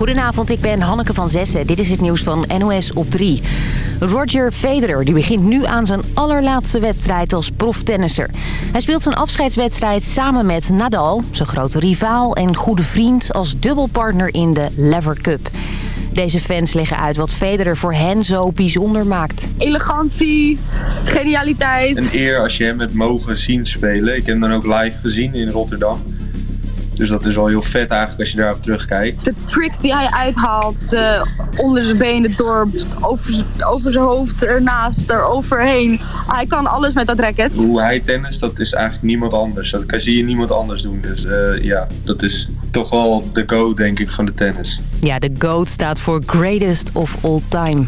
Goedenavond, ik ben Hanneke van Zessen. Dit is het nieuws van NOS op 3. Roger Federer die begint nu aan zijn allerlaatste wedstrijd als proftennisser. Hij speelt zijn afscheidswedstrijd samen met Nadal, zijn grote rivaal en goede vriend... als dubbelpartner in de Lever Cup. Deze fans leggen uit wat Federer voor hen zo bijzonder maakt. Elegantie, genialiteit. Een eer als je hem hebt mogen zien spelen. Ik heb hem dan ook live gezien in Rotterdam. Dus dat is wel heel vet eigenlijk als je daarop terugkijkt. De trick die hij uithaalt, de onder zijn benen door, over, over zijn hoofd, ernaast, eroverheen. Hij kan alles met dat racket. Hoe hij tennis, dat is eigenlijk niemand anders. Dat kan zie je niemand anders doen. Dus eh, ja, dat is toch wel de go denk ik van de tennis. Ja, de GOAT staat voor Greatest of All Time.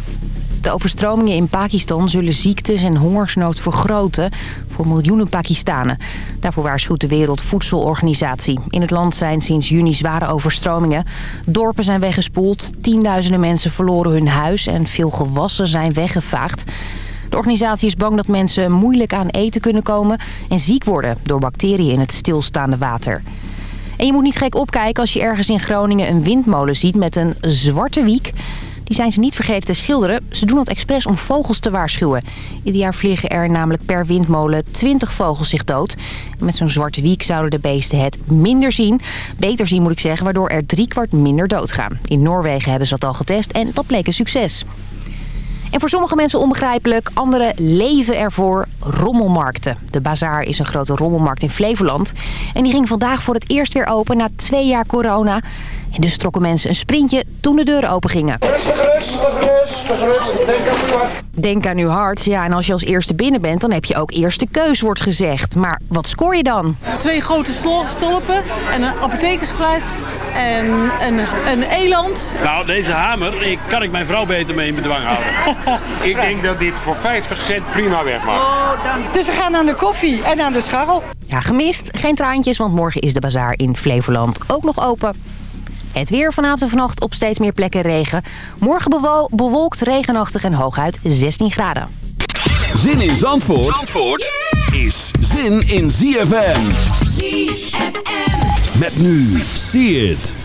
De overstromingen in Pakistan zullen ziektes en hongersnood vergroten voor miljoenen Pakistanen. Daarvoor waarschuwt de Wereldvoedselorganisatie. In het land zijn sinds juni zware overstromingen. Dorpen zijn weggespoeld, tienduizenden mensen verloren hun huis en veel gewassen zijn weggevaagd. De organisatie is bang dat mensen moeilijk aan eten kunnen komen en ziek worden door bacteriën in het stilstaande water. En je moet niet gek opkijken als je ergens in Groningen een windmolen ziet met een zwarte wiek. Die zijn ze niet vergeten te schilderen. Ze doen dat expres om vogels te waarschuwen. Ieder jaar vliegen er namelijk per windmolen 20 vogels zich dood. Met zo'n zwarte wiek zouden de beesten het minder zien. Beter zien moet ik zeggen, waardoor er driekwart minder doodgaan. In Noorwegen hebben ze dat al getest en dat bleek een succes. En voor sommige mensen onbegrijpelijk, anderen leven ervoor rommelmarkten. De Bazaar is een grote rommelmarkt in Flevoland. En die ging vandaag voor het eerst weer open na twee jaar corona. En dus trokken mensen een sprintje toen de deuren open gingen. Rustig, rustig, rustig, rustig. Denk aan uw hart. Denk aan uw hart. Ja, en als je als eerste binnen bent, dan heb je ook eerste keus, wordt gezegd. Maar wat scoor je dan? Twee grote stolpen en een apothekersfles en een, een eland. Nou, deze hamer, ik, kan ik mijn vrouw beter mee in bedwang houden. Ik denk dat dit voor 50 cent prima wegmaakt. Dus we gaan aan de koffie en aan de scharrel. Ja, gemist. Geen traantjes, want morgen is de Bazaar in Flevoland ook nog open. Het weer vanavond en vannacht op steeds meer plekken regen. Morgen bewo- bewolkt, regenachtig en hooguit 16 graden. Zin in Zandvoort, Zandvoort is zin in ZFM. ZFM. Met nu, see it.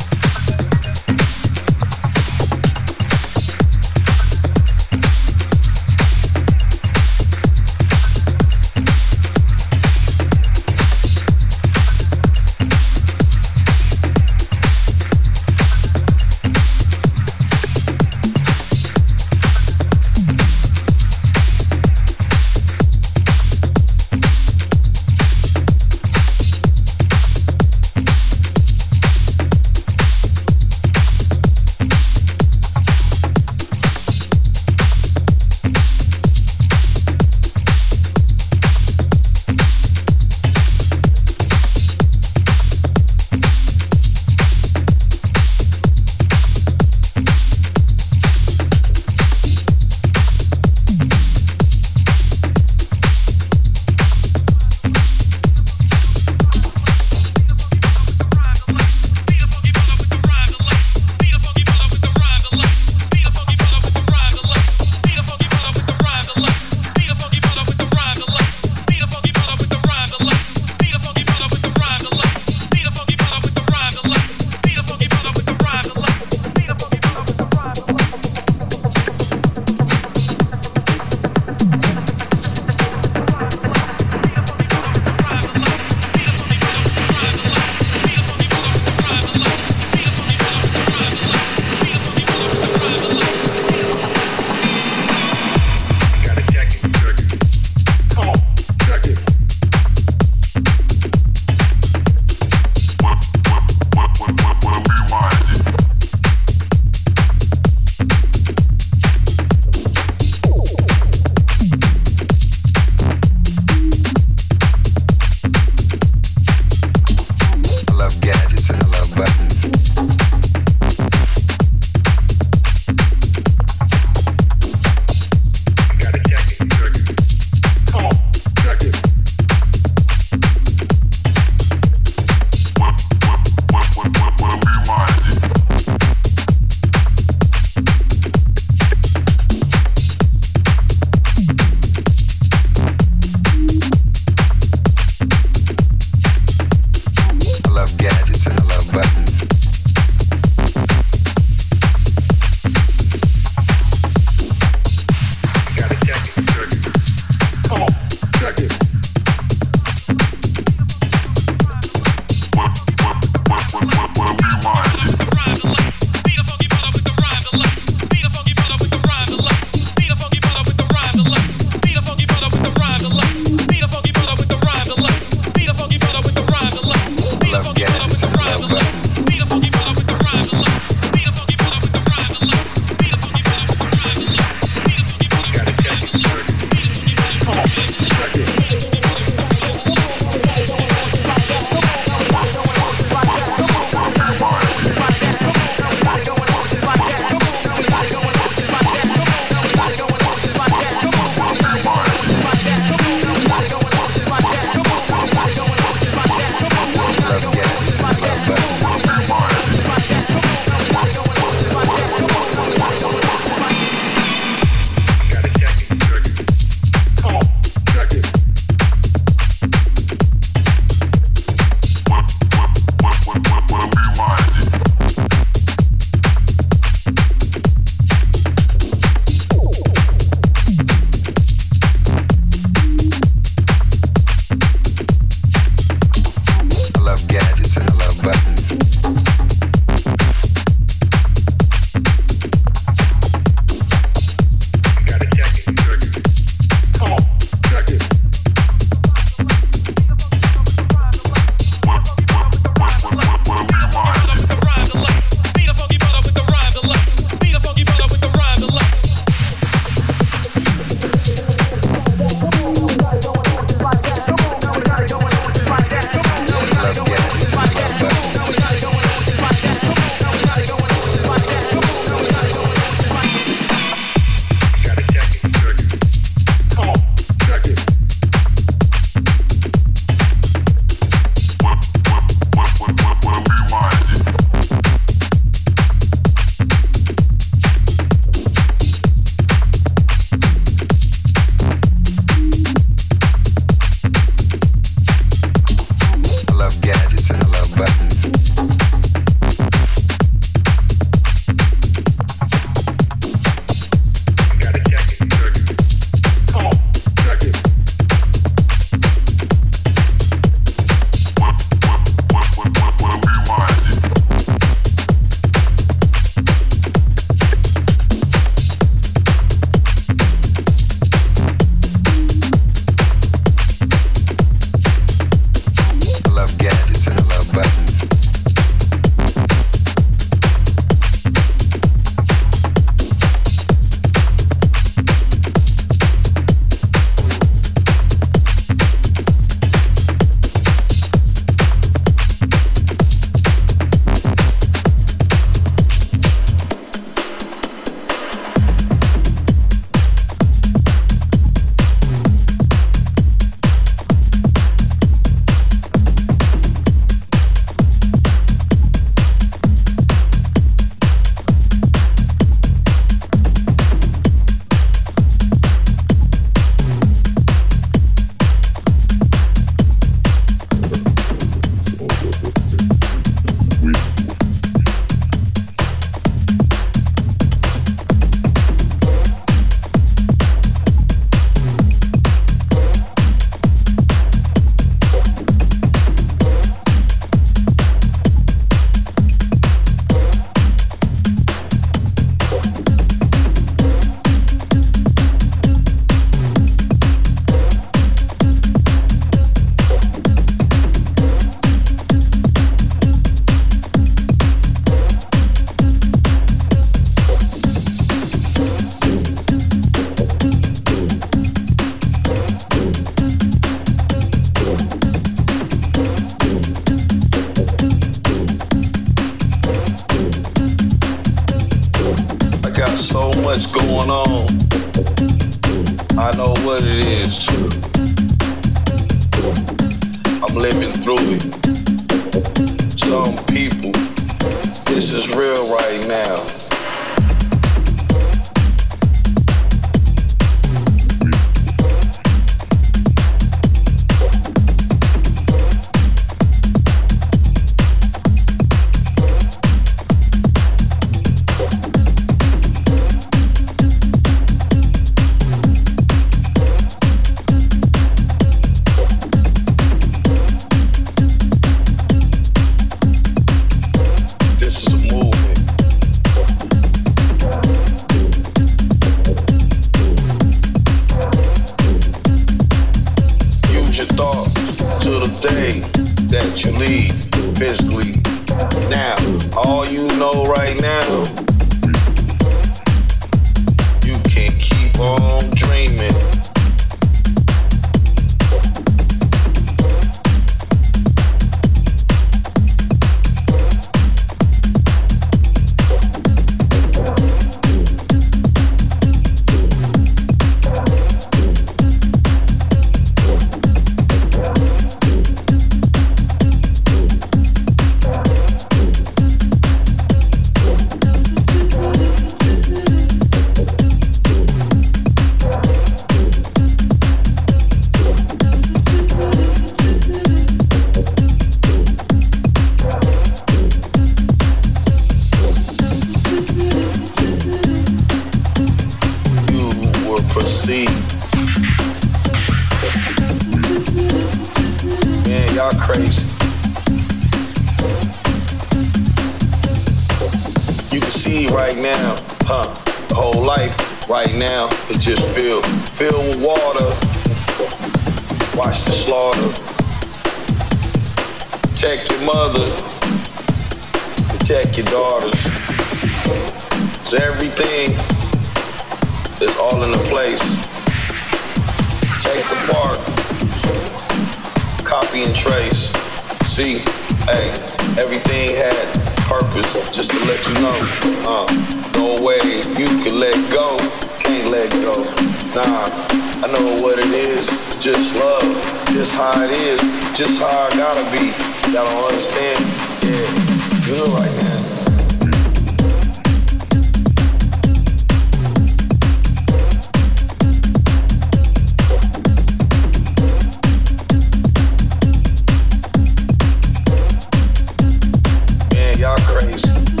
are crazy.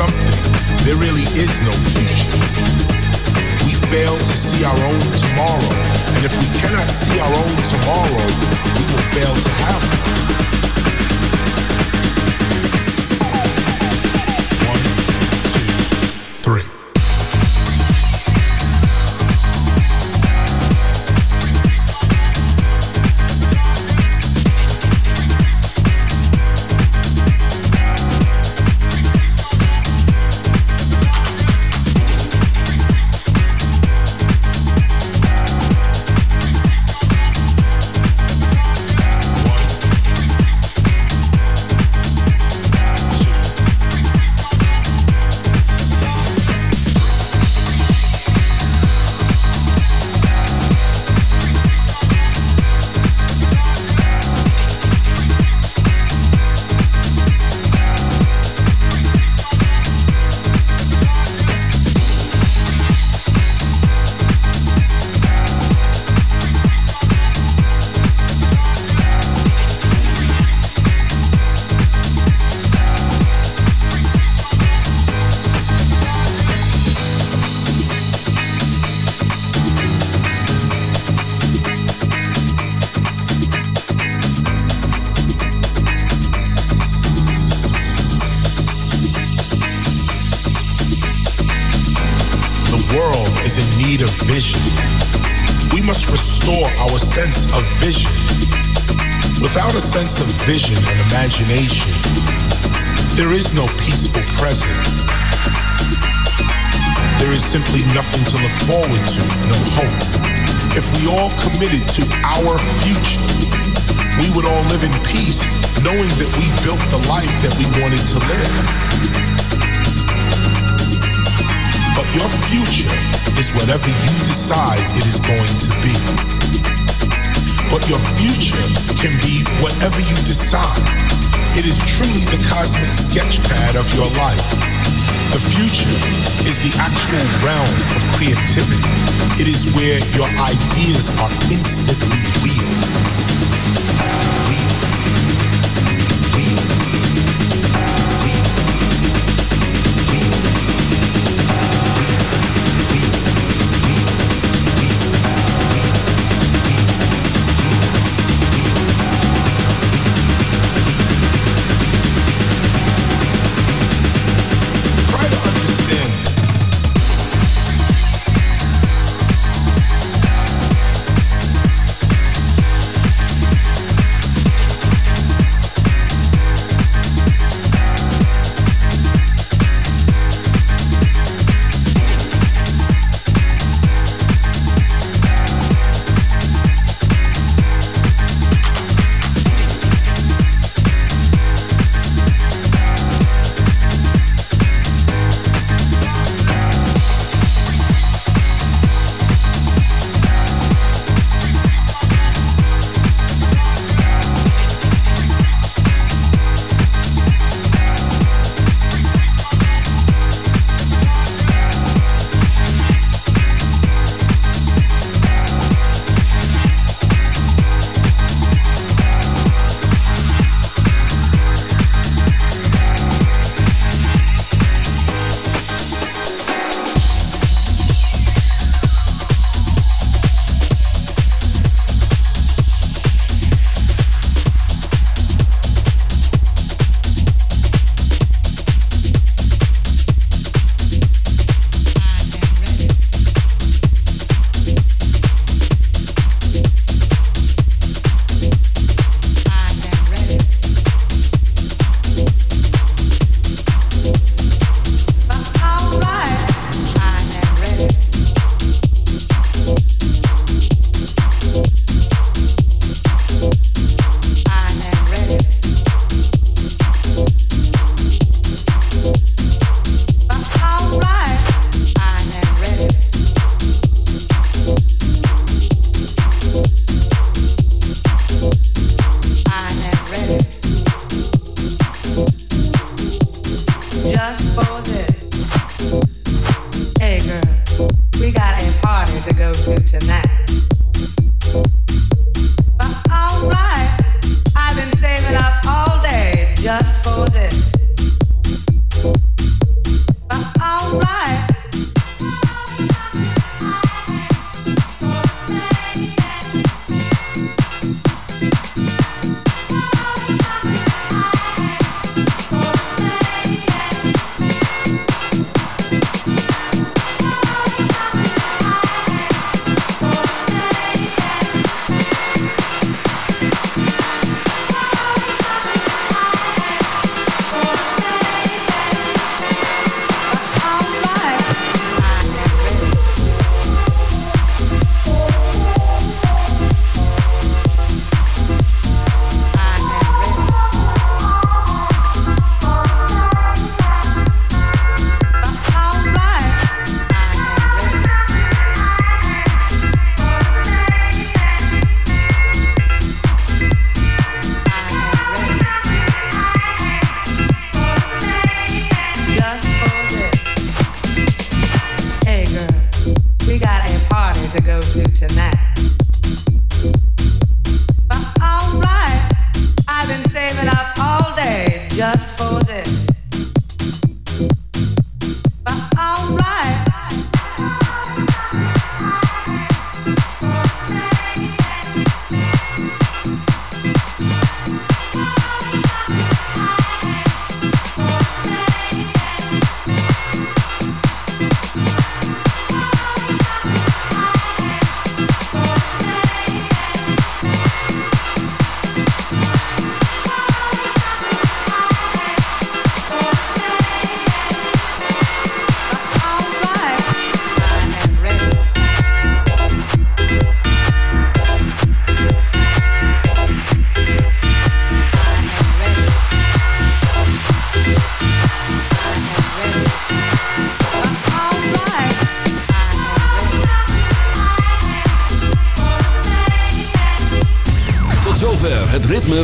something, there really is no future. We fail to see our own tomorrow, and if we cannot see our own tomorrow, we will fail to have one. Without a sense of vision and imagination, there is no peaceful present. There is simply nothing to look forward to, no hope. If we all committed to our future, we would all live in peace, knowing that we built the life that we wanted to live. But your future is whatever you decide it is going to be. But your future can be whatever you decide. It is truly the cosmic sketchpad of your life. The future is the actual realm of creativity. It is where your ideas are instantly real.